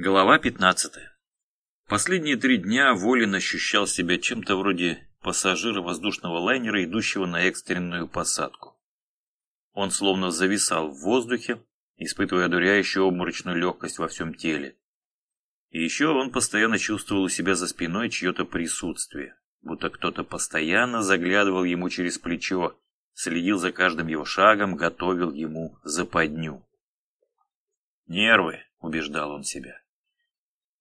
Глава 15. Последние три дня Волин ощущал себя чем-то вроде пассажира воздушного лайнера, идущего на экстренную посадку. Он словно зависал в воздухе, испытывая одуряющую обморочную легкость во всем теле. И еще он постоянно чувствовал у себя за спиной чье-то присутствие, будто кто-то постоянно заглядывал ему через плечо, следил за каждым его шагом, готовил ему западню. «Нервы», — убеждал он себя.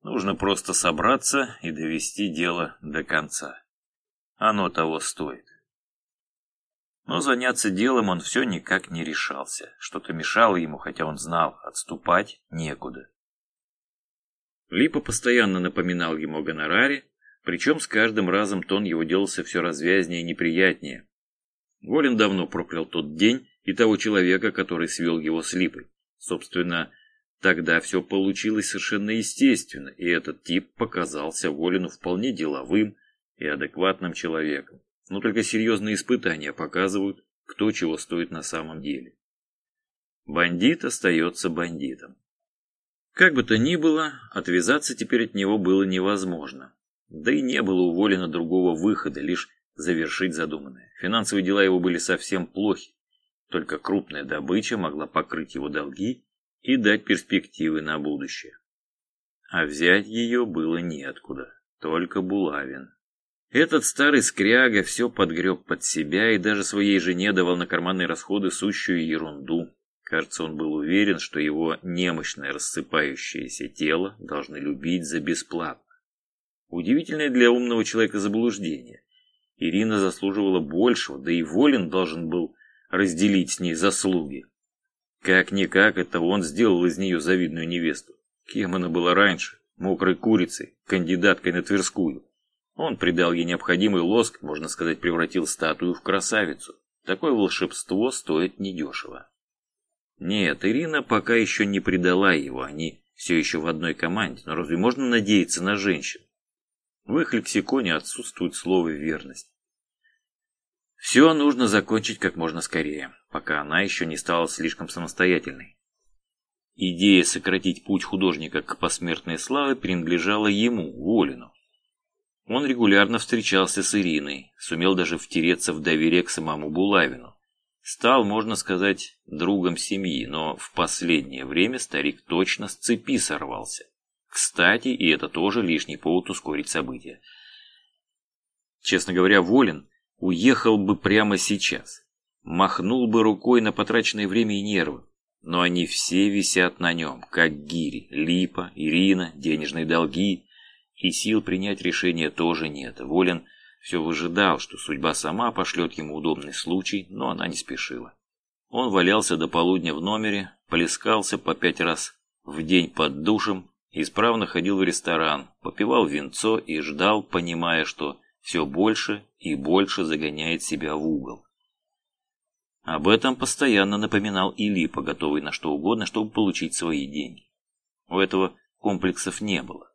Нужно просто собраться и довести дело до конца. Оно того стоит. Но заняться делом он все никак не решался. Что-то мешало ему, хотя он знал, отступать некуда. Липа постоянно напоминал ему о гонораре, причем с каждым разом тон его делался все развязнее и неприятнее. Волин давно проклял тот день и того человека, который свел его с Липой. Собственно, Тогда все получилось совершенно естественно, и этот тип показался Волину вполне деловым и адекватным человеком. Но только серьезные испытания показывают, кто чего стоит на самом деле. Бандит остается бандитом. Как бы то ни было, отвязаться теперь от него было невозможно. Да и не было у другого выхода, лишь завершить задуманное. Финансовые дела его были совсем плохи. Только крупная добыча могла покрыть его долги и дать перспективы на будущее. А взять ее было неоткуда, только Булавин. Этот старый скряга все подгреб под себя и даже своей жене давал на карманные расходы сущую ерунду. Кажется, он был уверен, что его немощное рассыпающееся тело должны любить за бесплатно. Удивительное для умного человека заблуждение. Ирина заслуживала большего, да и Волин должен был разделить с ней заслуги. Как-никак, это он сделал из нее завидную невесту. Кем она была раньше? Мокрой курицей, кандидаткой на Тверскую. Он придал ей необходимый лоск, можно сказать, превратил статую в красавицу. Такое волшебство стоит недешево. Нет, Ирина пока еще не предала его, они все еще в одной команде, но разве можно надеяться на женщин? В их лексиконе отсутствует слово «верность». Все нужно закончить как можно скорее, пока она еще не стала слишком самостоятельной. Идея сократить путь художника к посмертной славе принадлежала ему, Волину. Он регулярно встречался с Ириной, сумел даже втереться в доверие к самому Булавину. Стал, можно сказать, другом семьи, но в последнее время старик точно с цепи сорвался. Кстати, и это тоже лишний повод ускорить события. Честно говоря, Волин Уехал бы прямо сейчас. Махнул бы рукой на потраченное время и нервы. Но они все висят на нем, как гири. Липа, Ирина, денежные долги. И сил принять решение тоже нет. Волин все выжидал, что судьба сама пошлет ему удобный случай, но она не спешила. Он валялся до полудня в номере, плескался по пять раз в день под душем, исправно ходил в ресторан, попивал винцо и ждал, понимая, что все больше и больше загоняет себя в угол. Об этом постоянно напоминал и готовый на что угодно, чтобы получить свои деньги. У этого комплексов не было.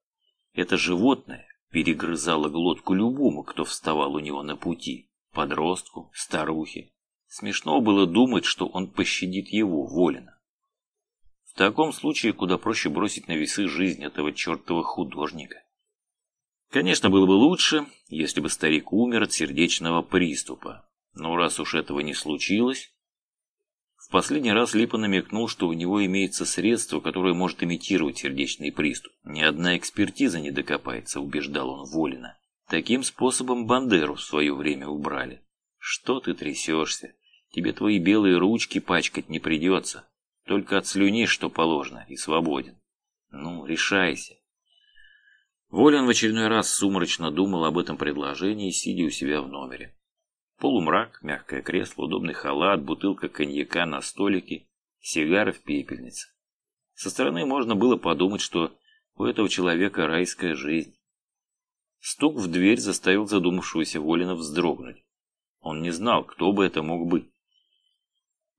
Это животное перегрызало глотку любому, кто вставал у него на пути. Подростку, старухе. Смешно было думать, что он пощадит его, Волина. В таком случае куда проще бросить на весы жизнь этого чертова художника. Конечно, было бы лучше, если бы старик умер от сердечного приступа. Но раз уж этого не случилось... В последний раз Липа намекнул, что у него имеется средство, которое может имитировать сердечный приступ. Ни одна экспертиза не докопается, убеждал он Волина. Таким способом Бандеру в свое время убрали. Что ты трясешься? Тебе твои белые ручки пачкать не придется. Только отслюнишь, что положено, и свободен. Ну, решайся. Волин в очередной раз сумрачно думал об этом предложении, сидя у себя в номере. Полумрак, мягкое кресло, удобный халат, бутылка коньяка на столике, сигары в пепельнице. Со стороны можно было подумать, что у этого человека райская жизнь. Стук в дверь заставил задумавшегося Волина вздрогнуть. Он не знал, кто бы это мог быть.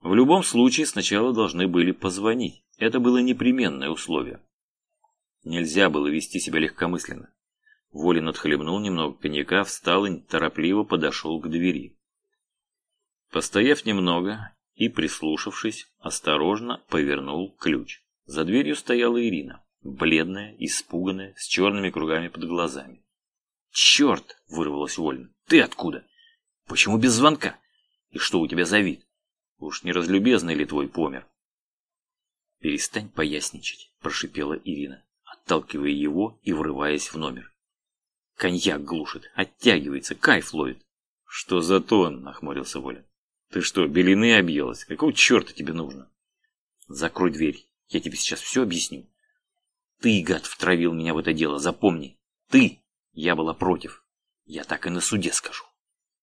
В любом случае сначала должны были позвонить. Это было непременное условие. Нельзя было вести себя легкомысленно. Волин отхлебнул немного коньяка, встал и торопливо подошел к двери. Постояв немного и прислушавшись, осторожно повернул ключ. За дверью стояла Ирина. бледная, испуганная, с черными кругами под глазами. «Черт!» — вырвалась Вольна. «Ты откуда? Почему без звонка? И что у тебя за вид? Уж не разлюбезный ли твой помер?» «Перестань поясничать», — прошипела Ирина, отталкивая его и врываясь в номер. «Коньяк глушит, оттягивается, кайф ловит». «Что за тон?» — нахмурился Воля. «Ты что, белины объелась? Какого черта тебе нужно?» «Закрой дверь, я тебе сейчас все объясню». «Ты, гад, втравил меня в это дело, запомни. Ты!» Я была против. Я так и на суде скажу.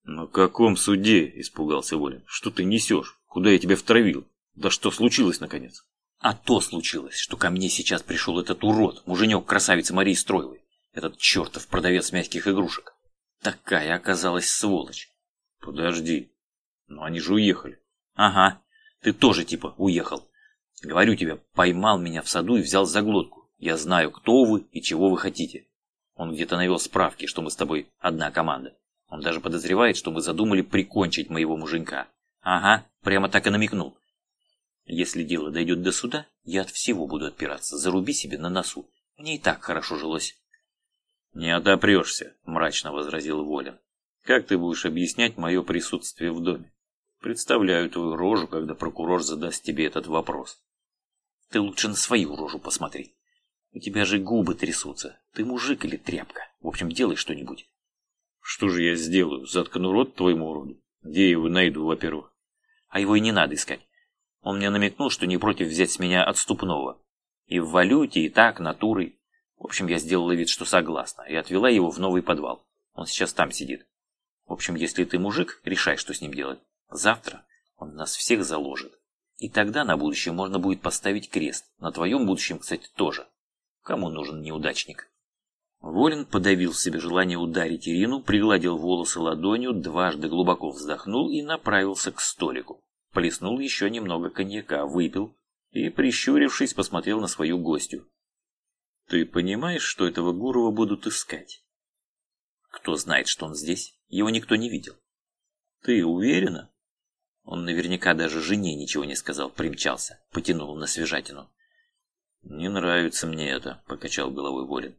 «На каком суде?» – испугался Воля. «Что ты несешь? Куда я тебя втравил? Да что случилось, наконец?» А то случилось, что ко мне сейчас пришел этот урод, муженек красавицы Марии Строевой, этот чертов продавец мягких игрушек. Такая оказалась сволочь. Подожди, но они же уехали. Ага, ты тоже типа уехал. Говорю тебе, поймал меня в саду и взял за глотку. Я знаю, кто вы и чего вы хотите. Он где-то навел справки, что мы с тобой одна команда. Он даже подозревает, что мы задумали прикончить моего муженька. Ага, прямо так и намекнул. Если дело дойдет до суда, я от всего буду отпираться. Заруби себе на носу. Мне и так хорошо жилось. Не отопрешься, мрачно возразил Волин. Как ты будешь объяснять мое присутствие в доме? Представляю твою рожу, когда прокурор задаст тебе этот вопрос. Ты лучше на свою рожу посмотри. У тебя же губы трясутся. Ты мужик или тряпка? В общем, делай что-нибудь. Что же я сделаю? Заткну рот твоему уроду? Где я его найду, во-первых? А его и не надо искать. Он мне намекнул, что не против взять с меня отступного. И в валюте, и так, натурой. В общем, я сделала вид, что согласна, и отвела его в новый подвал. Он сейчас там сидит. В общем, если ты мужик, решай, что с ним делать. Завтра он нас всех заложит. И тогда на будущее можно будет поставить крест. На твоем будущем, кстати, тоже. Кому нужен неудачник? Волин подавил себе желание ударить Ирину, пригладил волосы ладонью, дважды глубоко вздохнул и направился к столику плеснул еще немного коньяка, выпил и, прищурившись, посмотрел на свою гостью. «Ты понимаешь, что этого Гурова будут искать?» «Кто знает, что он здесь? Его никто не видел». «Ты уверена?» Он наверняка даже жене ничего не сказал, примчался, потянул на свежатину. «Не нравится мне это», — покачал головой Волин.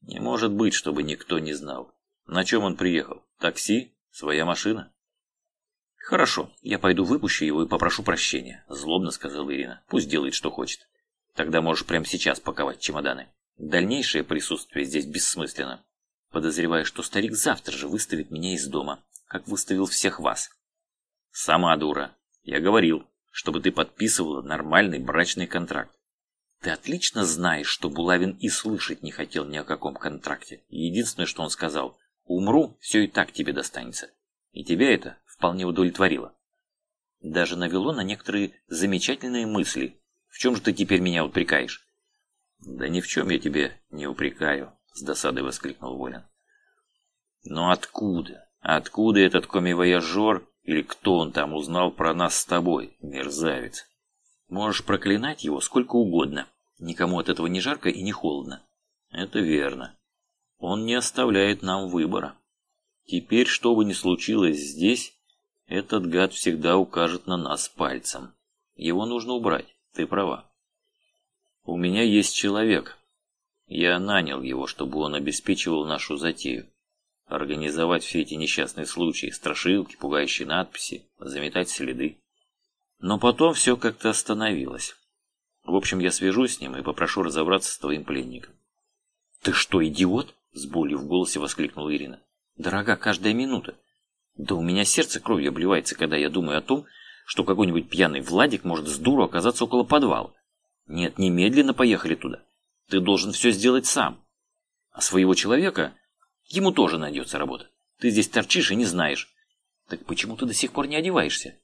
«Не может быть, чтобы никто не знал. На чем он приехал? Такси? Своя машина?» «Хорошо, я пойду выпущу его и попрошу прощения», – злобно сказала Ирина. «Пусть делает, что хочет. Тогда можешь прямо сейчас паковать чемоданы. Дальнейшее присутствие здесь бессмысленно. Подозреваю, что старик завтра же выставит меня из дома, как выставил всех вас». «Сама дура. Я говорил, чтобы ты подписывала нормальный брачный контракт. Ты отлично знаешь, что Булавин и слышать не хотел ни о каком контракте. Единственное, что он сказал, умру, все и так тебе достанется. И тебя это вполне удовлетворило. Даже навело на некоторые замечательные мысли. В чем же ты теперь меня упрекаешь? Да ни в чем я тебе не упрекаю, с досадой воскликнул Волин. Но откуда? Откуда этот комивояжер или кто он там узнал про нас с тобой, мерзавец? Можешь проклинать его сколько угодно. Никому от этого не жарко и не холодно. Это верно. Он не оставляет нам выбора. Теперь, что бы ни случилось здесь, этот гад всегда укажет на нас пальцем. Его нужно убрать, ты права. У меня есть человек. Я нанял его, чтобы он обеспечивал нашу затею. Организовать все эти несчастные случаи, страшилки, пугающие надписи, заметать следы. Но потом все как-то остановилось. В общем, я свяжусь с ним и попрошу разобраться с твоим пленником. «Ты что, идиот?» – с болью в голосе воскликнула Ирина. «Дорога каждая минута. Да у меня сердце кровью обливается, когда я думаю о том, что какой-нибудь пьяный Владик может с дуру оказаться около подвала. Нет, немедленно поехали туда. Ты должен все сделать сам. А своего человека, ему тоже найдется работа. Ты здесь торчишь и не знаешь. Так почему ты до сих пор не одеваешься?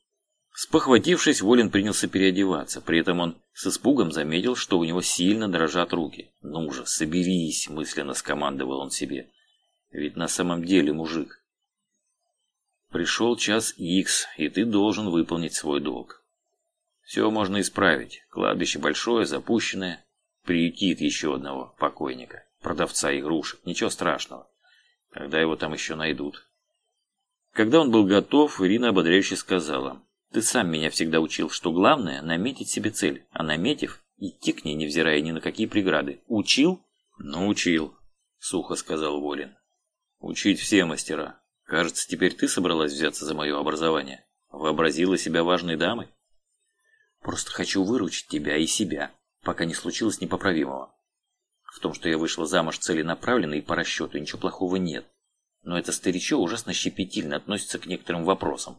Спохватившись, Волин принялся переодеваться. При этом он с испугом заметил, что у него сильно дрожат руки. «Ну же, соберись!» – мысленно скомандовал он себе. «Ведь на самом деле мужик. Пришел час Икс, и ты должен выполнить свой долг. Все можно исправить. Кладбище большое, запущенное. Приютит еще одного покойника, продавца игрушек. Ничего страшного. Когда его там еще найдут. Когда он был готов, Ирина ободряюще сказала. Ты сам меня всегда учил, что главное – наметить себе цель, а наметив – идти к ней, невзирая ни на какие преграды. Учил? Научил, сухо сказал Волин. Учить все мастера. Кажется, теперь ты собралась взяться за мое образование. Вообразила себя важной дамой? Просто хочу выручить тебя и себя, пока не случилось непоправимого. В том, что я вышла замуж целенаправленно и по расчету, ничего плохого нет. Но это старичок ужасно щепетильно относится к некоторым вопросам.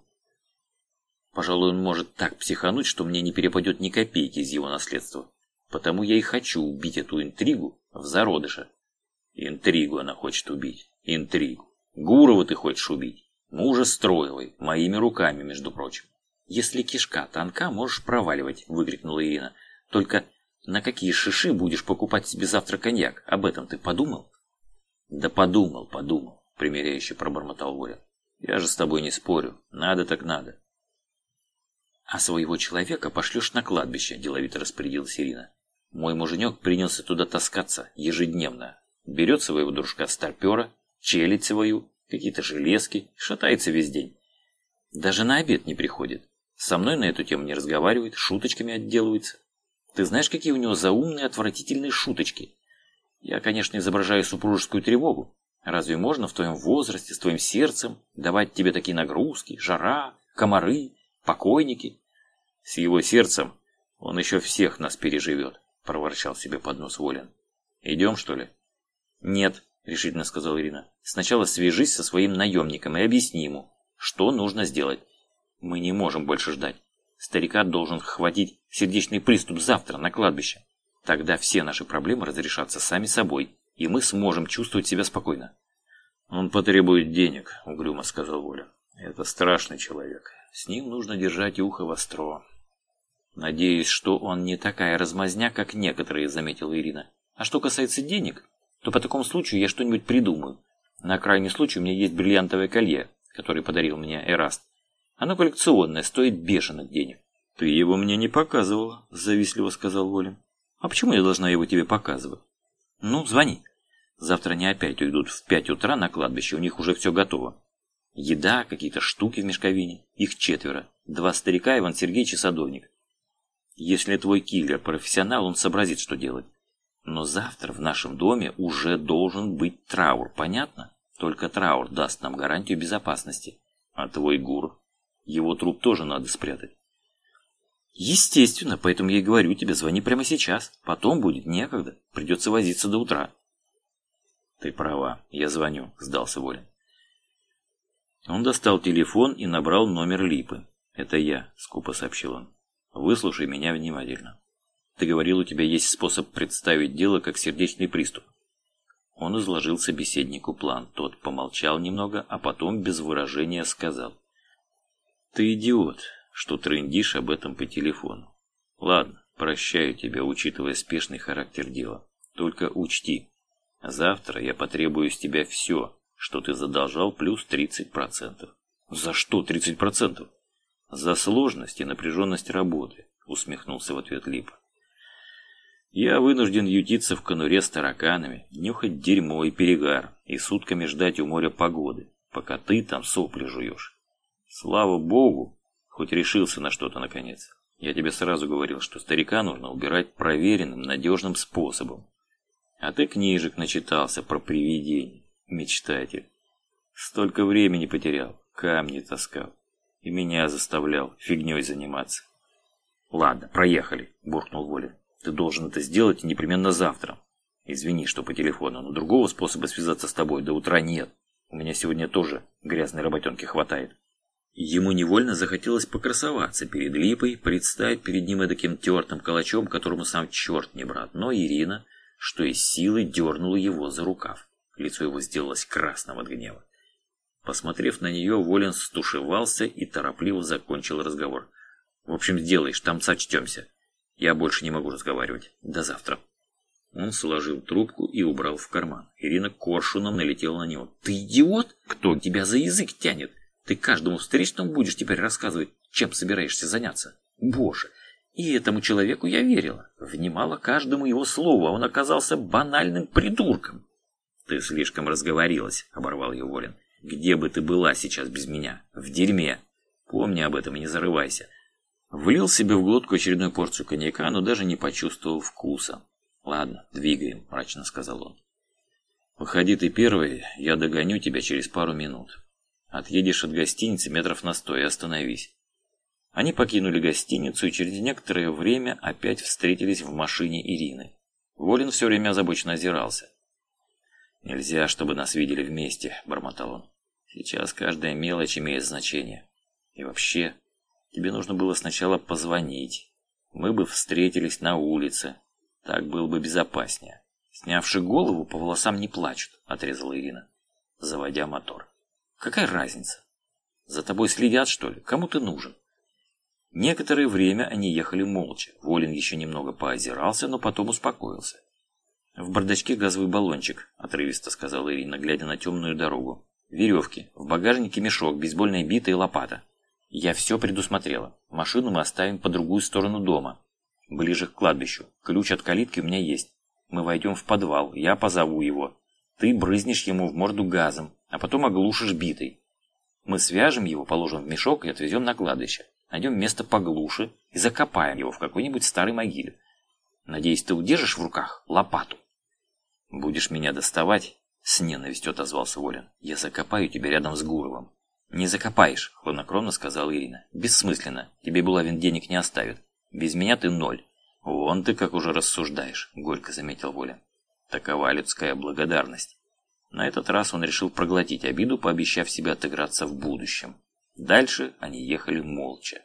Пожалуй, он может так психануть, что мне не перепадет ни копейки из его наследства. Потому я и хочу убить эту интригу в зародыше. Интригу она хочет убить. Интригу. Гурова ты хочешь убить. Мужа Строевой. Моими руками, между прочим. Если кишка тонка, можешь проваливать, выкрикнула Ирина. Только на какие шиши будешь покупать себе завтра коньяк? Об этом ты подумал? Да подумал, подумал, примиряюще пробормотал Воля. Я же с тобой не спорю. Надо так надо. А своего человека пошлешь на кладбище, деловито распорядилась Ирина. Мой муженек принялся туда таскаться ежедневно. Берет своего дружка-старпера, челядь свою, какие-то железки, шатается весь день. Даже на обед не приходит. Со мной на эту тему не разговаривает, шуточками отделывается. Ты знаешь, какие у него заумные, отвратительные шуточки? Я, конечно, изображаю супружескую тревогу. Разве можно в твоем возрасте, с твоим сердцем, давать тебе такие нагрузки, жара, комары, покойники? С его сердцем он еще всех нас переживет, проворчал себе под нос Волин. Идем, что ли? Нет, решительно сказала Ирина. Сначала свяжись со своим наемником и объясни ему, что нужно сделать. Мы не можем больше ждать. Старика должен хватить сердечный приступ завтра на кладбище. Тогда все наши проблемы разрешатся сами собой, и мы сможем чувствовать себя спокойно. Он потребует денег, угрюмо сказал Воля. Это страшный человек. С ним нужно держать ухо востро. Надеюсь, что он не такая размазня, как некоторые, заметила Ирина. А что касается денег, то по такому случаю я что-нибудь придумаю. На крайний случай у меня есть бриллиантовое колье, которое подарил мне Эраст. Оно коллекционное, стоит бешеных денег. Ты его мне не показывала, завистливо сказал Волин. А почему я должна его тебе показывать? Ну, звони. Завтра они опять уйдут в пять утра на кладбище, у них уже все готово. Еда, какие-то штуки в мешковине. Их четверо. Два старика, Иван Сергеевич и садовник. Если твой киллер профессионал, он сообразит, что делать. Но завтра в нашем доме уже должен быть траур, понятно? Только траур даст нам гарантию безопасности. А твой гур его труп тоже надо спрятать. Естественно, поэтому я и говорю тебе, звони прямо сейчас. Потом будет некогда. Придется возиться до утра. Ты права, я звоню, сдался Волин. Он достал телефон и набрал номер Липы. Это я, скупо сообщил он. Выслушай меня внимательно. Ты говорил, у тебя есть способ представить дело как сердечный приступ. Он изложил собеседнику план. Тот помолчал немного, а потом без выражения сказал. Ты идиот, что трындишь об этом по телефону. Ладно, прощаю тебя, учитывая спешный характер дела. Только учти, завтра я потребую с тебя все, что ты задолжал, плюс 30%. За что 30%? За сложность и напряженность работы, усмехнулся в ответ Липа. Я вынужден ютиться в конуре с тараканами, нюхать дерьмо и перегар, и сутками ждать у моря погоды, пока ты там сопли жуешь. Слава богу, хоть решился на что-то наконец. Я тебе сразу говорил, что старика нужно убирать проверенным, надежным способом. А ты книжек начитался про привидения, мечтатель. Столько времени потерял, камни таскал. И меня заставлял фигней заниматься. Ладно, проехали, буркнул Воля. Ты должен это сделать непременно завтра. Извини, что по телефону, но другого способа связаться с тобой до утра нет. У меня сегодня тоже грязной работенки хватает. Ему невольно захотелось покрасоваться перед Липой, представить перед ним таким тертым калачом, которому сам черт не брат. Но Ирина, что из силы, дернула его за рукав. Лицо его сделалось красным от гнева. Посмотрев на нее, Волин стушевался и торопливо закончил разговор. «В общем, сделаешь, там сочтемся. Я больше не могу разговаривать. До завтра». Он сложил трубку и убрал в карман. Ирина коршуном налетела на него. «Ты идиот? Кто тебя за язык тянет? Ты каждому встречному будешь теперь рассказывать, чем собираешься заняться. Боже, и этому человеку я верила, внимала каждому его слову, а он оказался банальным придурком. Ты слишком разговорилась, оборвал ее Волин. Где бы ты была сейчас без меня? В дерьме. Помни об этом и не зарывайся. Влил себе в глотку очередную порцию коньяка, но даже не почувствовал вкуса. «Ладно, двигаем», – мрачно сказал он. «Выходи ты первый, я догоню тебя через пару минут. Отъедешь от гостиницы метров на сто и остановись». Они покинули гостиницу и через некоторое время опять встретились в машине Ирины. Волин все время озабоченно озирался. «Нельзя, чтобы нас видели вместе», – бормотал он. «Сейчас каждая мелочь имеет значение. И вообще, Тебе нужно было сначала позвонить. Мы бы встретились на улице. Так было бы безопаснее. Снявши голову, по волосам не плачут, отрезала Ирина, заводя мотор. Какая разница? За тобой следят, что ли? Кому ты нужен? Некоторое время они ехали молча. Волин еще немного поозирался, но потом успокоился. «В бардачке газовый баллончик», – отрывисто сказала Ирина, глядя на темную дорогу. «Веревки. В багажнике мешок, бейсбольная бита и лопата. Я все предусмотрела. Машину мы оставим по другую сторону дома. Ближе к кладбищу. Ключ от калитки у меня есть. Мы войдем в подвал, я позову его. Ты брызнешь ему в морду газом, а потом оглушишь битой. Мы свяжем его, положим в мешок и отвезем на кладбище. Найдем место поглуше и закопаем его в какой-нибудь старой могиле. Надеюсь, ты удержишь в руках лопату. Будешь меня доставать? С ненавистью отозвался Волин. Я закопаю тебя рядом с Гуровым. «Не закопаешь», — хладнокровно сказала Ирина. «Бессмысленно. Тебе Булавин денег не оставит. Без меня ты ноль». «Вон ты как уже рассуждаешь», — горько заметил Воля. «Такова людская благодарность». На этот раз он решил проглотить обиду, пообещав себе отыграться в будущем. Дальше они ехали молча.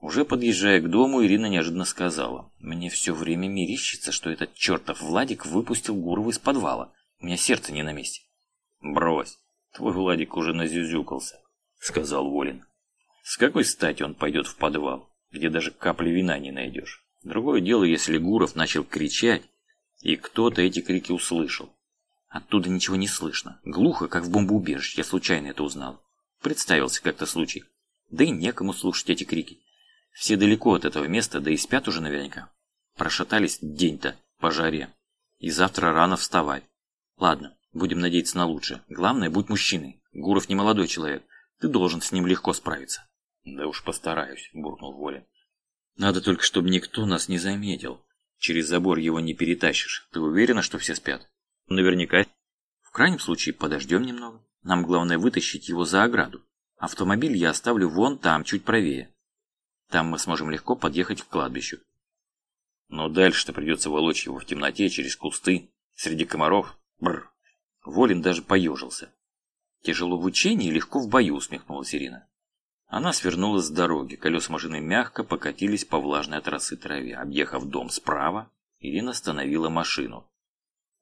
Уже подъезжая к дому, Ирина неожиданно сказала. «Мне все время мерещится, что этот чертов Владик выпустил Гурова из подвала. У меня сердце не на месте». «Брось. Твой Владик уже назюзюкался, сказал Волин. С какой стати он пойдет в подвал, где даже капли вина не найдешь? Другое дело, если Гуров начал кричать, и кто-то эти крики услышал. Оттуда ничего не слышно. Глухо, как в бомбоубежище. Я случайно это узнал. Представился как-то случай. Да и некому слушать эти крики. Все далеко от этого места, да и спят уже наверняка. Прошатались день-то по жаре. И завтра рано вставать. Ладно, Будем надеяться на лучшее. Главное, будь мужчиной. Гуров не молодой человек. Ты должен с ним легко справиться. Да уж постараюсь, буркнул Воля. Надо только, чтобы никто нас не заметил. Через забор его не перетащишь. Ты уверена, что все спят? Наверняка. В крайнем случае, подождем немного. Нам главное вытащить его за ограду. Автомобиль я оставлю вон там, чуть правее. Там мы сможем легко подъехать к кладбищу. Но дальше-то придется волочь его в темноте через кусты, среди комаров. Бррр. Волин даже поежился. «Тяжело в учении легко в бою», — усмехнулась Ирина. Она свернула с дороги, колеса машины мягко покатились по влажной от росы траве. Объехав дом справа, Ирина остановила машину.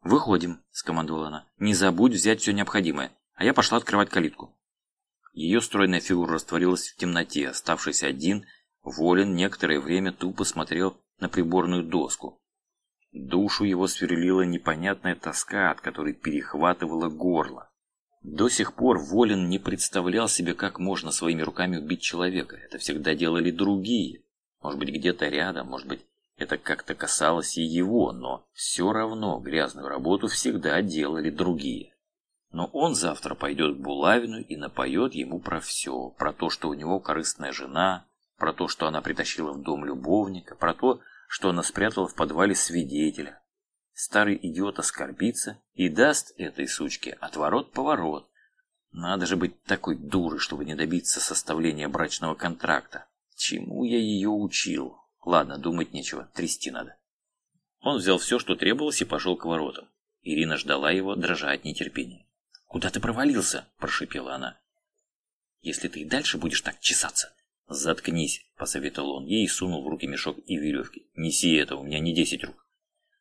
«Выходим», — скомандовала она. «Не забудь взять все необходимое, а я пошла открывать калитку». Ее стройная фигура растворилась в темноте. Оставшись один, Волин некоторое время тупо смотрел на приборную доску. Душу его сверлила непонятная тоска, от которой перехватывало горло. До сих пор Волин не представлял себе, как можно своими руками убить человека. Это всегда делали другие. Может быть, где-то рядом, может быть, это как-то касалось и его, но все равно грязную работу всегда делали другие. Но он завтра пойдет к Булавину и напоет ему про все. Про то, что у него корыстная жена, про то, что она притащила в дом любовника, про то, что она спрятала в подвале свидетеля. Старый идиот оскорбится и даст этой сучке отворот-поворот. Надо же быть такой дурой, чтобы не добиться составления брачного контракта. Чему я ее учил? Ладно, думать нечего, трясти надо. Он взял все, что требовалось, и пошел к воротам. Ирина ждала его, дрожа от нетерпения. «Куда ты провалился?» – прошипела она. «Если ты и дальше будешь так чесаться, «Заткнись», – посоветовал он ей и сунул в руки мешок и веревки. «Неси это, у меня не десять рук».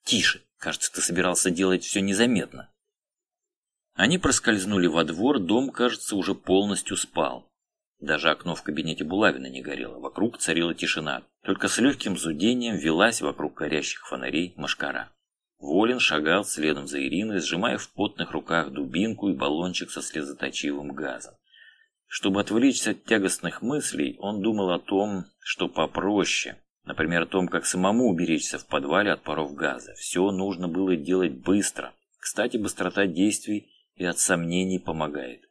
«Тише, кажется, ты собирался делать все незаметно». Они проскользнули во двор, дом, кажется, уже полностью спал. Даже окно в кабинете Булавина не горело, вокруг царила тишина. Только с легким зудением велась вокруг горящих фонарей машкара. Волин шагал следом за Ириной, сжимая в потных руках дубинку и баллончик со слезоточивым газом. Чтобы отвлечься от тягостных мыслей, он думал о том, что попроще. Например, о том, как самому уберечься в подвале от паров газа. Все нужно было делать быстро. Кстати, быстрота действий и от сомнений помогает.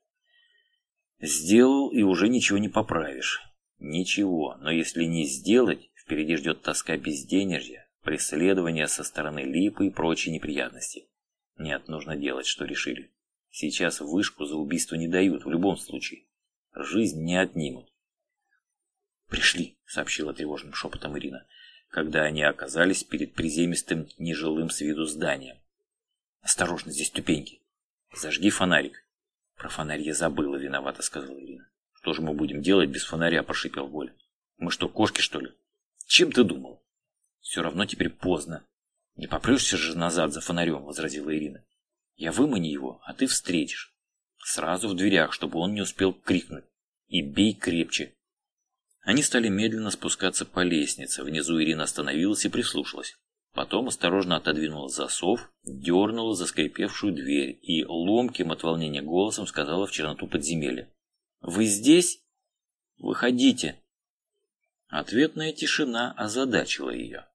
Сделал, и уже ничего не поправишь. Ничего, но если не сделать, впереди ждет тоска безденежья, преследование со стороны Липы и прочие неприятности. Нет, нужно делать, что решили. Сейчас вышку за убийство не дают, в любом случае. Жизнь не отнимут. «Пришли», — сообщила тревожным шепотом Ирина, когда они оказались перед приземистым нежилым с виду зданием. «Осторожно, здесь ступеньки. Зажги фонарик». «Про фонарь я забыла, виновата», — сказала Ирина. «Что же мы будем делать без фонаря?» – прошипел Воля. «Мы что, кошки, что ли?» «Чем ты думал?» «Все равно теперь поздно. Не попрешься же назад за фонарем», – возразила Ирина. «Я вымани его, а ты встретишь. Сразу в дверях, чтобы он не успел крикнуть. И бей крепче». Они стали медленно спускаться по лестнице. Внизу Ирина остановилась и прислушалась. Потом осторожно отодвинула засов, дернула заскрипевшую дверь и ломким от волнения голосом сказала в черноту подземелья. Вы здесь? Выходите. Ответная тишина озадачила ее.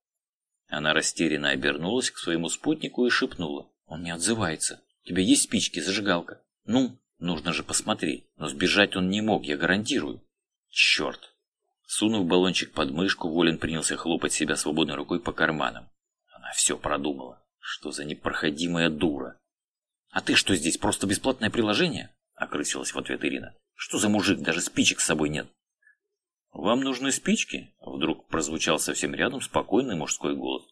Она растерянно обернулась к своему спутнику и шепнула. Он не отзывается. У тебя есть спички, зажигалка? Ну, нужно же посмотреть. Но сбежать он не мог, я гарантирую. Черт. Сунув баллончик под мышку, Волин принялся хлопать себя свободной рукой по карманам. Она все продумала. Что за непроходимая дура. А ты что здесь, просто бесплатное приложение? Окрысилась в ответ Ирина. Что за мужик, даже спичек с собой нет? «Вам нужны спички?» Вдруг прозвучал совсем рядом спокойный мужской голос.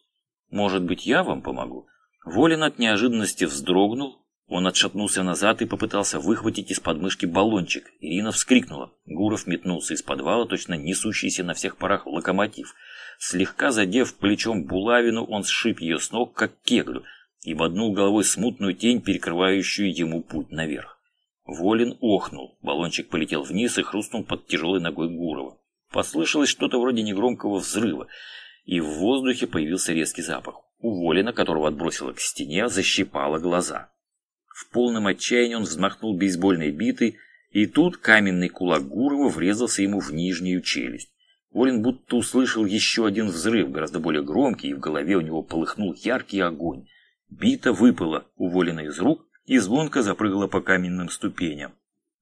«Может быть, я вам помогу?» Волин от неожиданности вздрогнул, он отшатнулся назад и попытался выхватить из подмышки баллончик. Ирина вскрикнула. Гуров метнулся из подвала, точно несущийся на всех парах локомотив. Слегка задев плечом булавину, он сшиб ее с ног, как кеглю, и боднул головой смутную тень, перекрывающую ему путь наверх. Волин охнул, баллончик полетел вниз и хрустнул под тяжелой ногой Гурова. Послышалось что-то вроде негромкого взрыва, и в воздухе появился резкий запах. У Волина, которого отбросило к стене, защипало глаза. В полном отчаянии он взмахнул бейсбольной битой, и тут каменный кулак Гурова врезался ему в нижнюю челюсть. Волин будто услышал еще один взрыв, гораздо более громкий, и в голове у него полыхнул яркий огонь. Бита выпала у Волина из рук, и звонко запрыгала по каменным ступеням.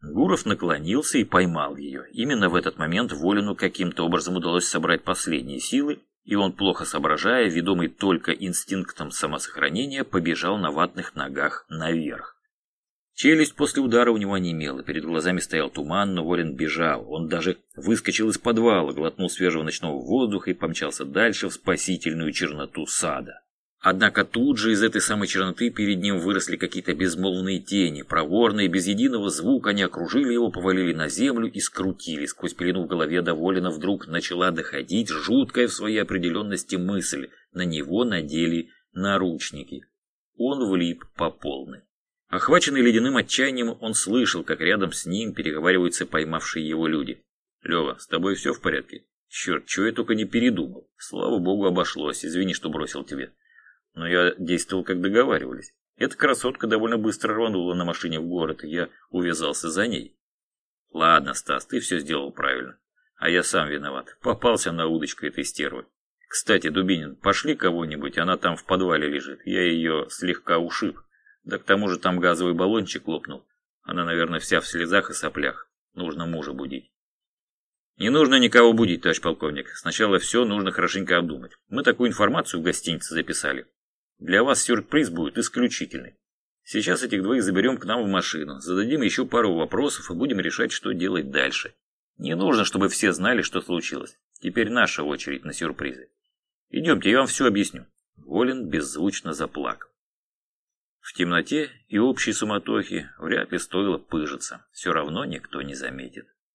Гуров наклонился и поймал ее. Именно в этот момент Волину каким-то образом удалось собрать последние силы, и он, плохо соображая, ведомый только инстинктом самосохранения, побежал на ватных ногах наверх. Челюсть после удара у него онемела, перед глазами стоял туман, но Волин бежал. Он даже выскочил из подвала, глотнул свежего ночного воздуха и помчался дальше в спасительную черноту сада. Однако тут же из этой самой черноты перед ним выросли какие-то безмолвные тени, проворные, без единого звука они окружили его, повалили на землю и скрутили. Сквозь пелену в голове доволено вдруг начала доходить жуткая в своей определенности мысль. На него надели наручники. Он влип по полной. Охваченный ледяным отчаянием, он слышал, как рядом с ним переговариваются поймавшие его люди. «Лева, с тобой все в порядке?» «Черт, чего я только не передумал. Слава богу, обошлось. Извини, что бросил тебе». Но я действовал, как договаривались. Эта красотка довольно быстро рванула на машине в город, и я увязался за ней. Ладно, Стас, ты все сделал правильно. А я сам виноват. Попался на удочку этой стервы. Кстати, Дубинин, пошли кого-нибудь, она там в подвале лежит. Я ее слегка ушиб. Да к тому же там газовый баллончик лопнул. Она, наверное, вся в слезах и соплях. Нужно мужа будить. Не нужно никого будить, товарищ полковник. Сначала все нужно хорошенько обдумать. Мы такую информацию в гостинице записали. Для вас сюрприз будет исключительный. Сейчас этих двоих заберем к нам в машину, зададим еще пару вопросов и будем решать, что делать дальше. Не нужно, чтобы все знали, что случилось. Теперь наша очередь на сюрпризы. Идемте, я вам все объясню. Волин беззвучно заплакал. В темноте и общей суматохе вряд ли стоило пыжиться. Все равно никто не заметит.